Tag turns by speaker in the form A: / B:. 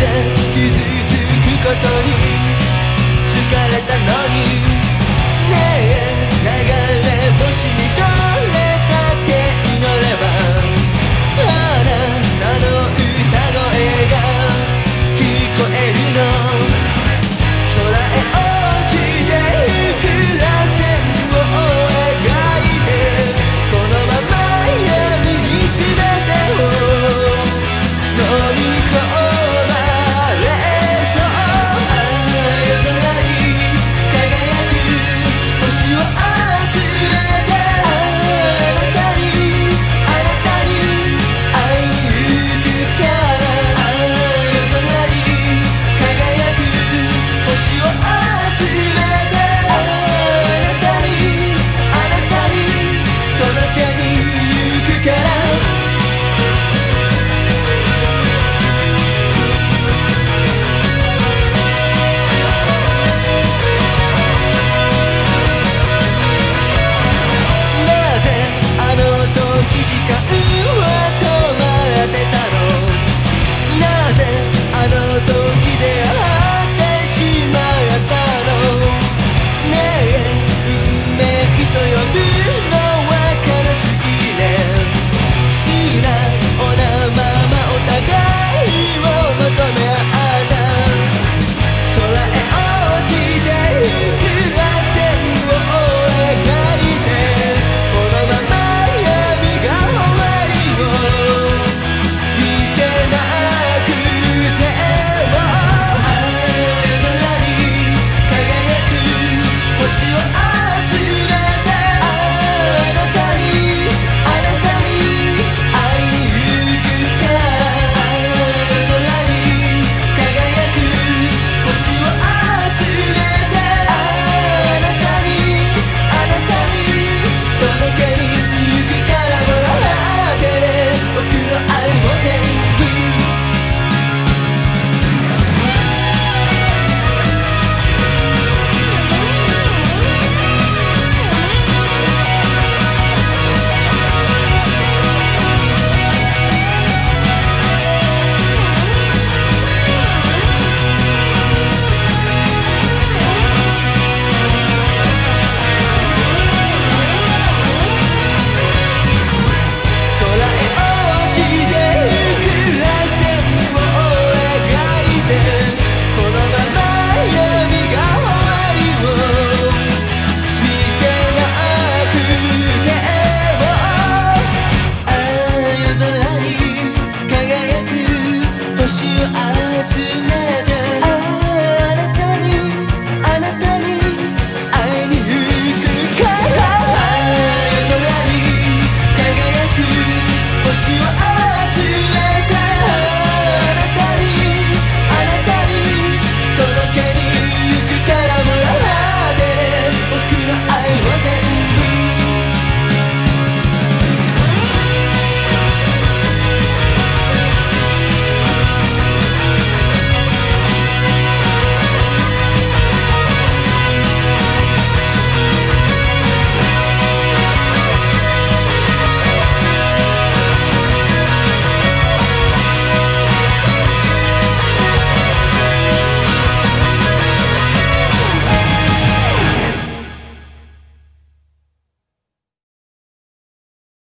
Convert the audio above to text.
A: 傷つくことに疲れたのに push you out.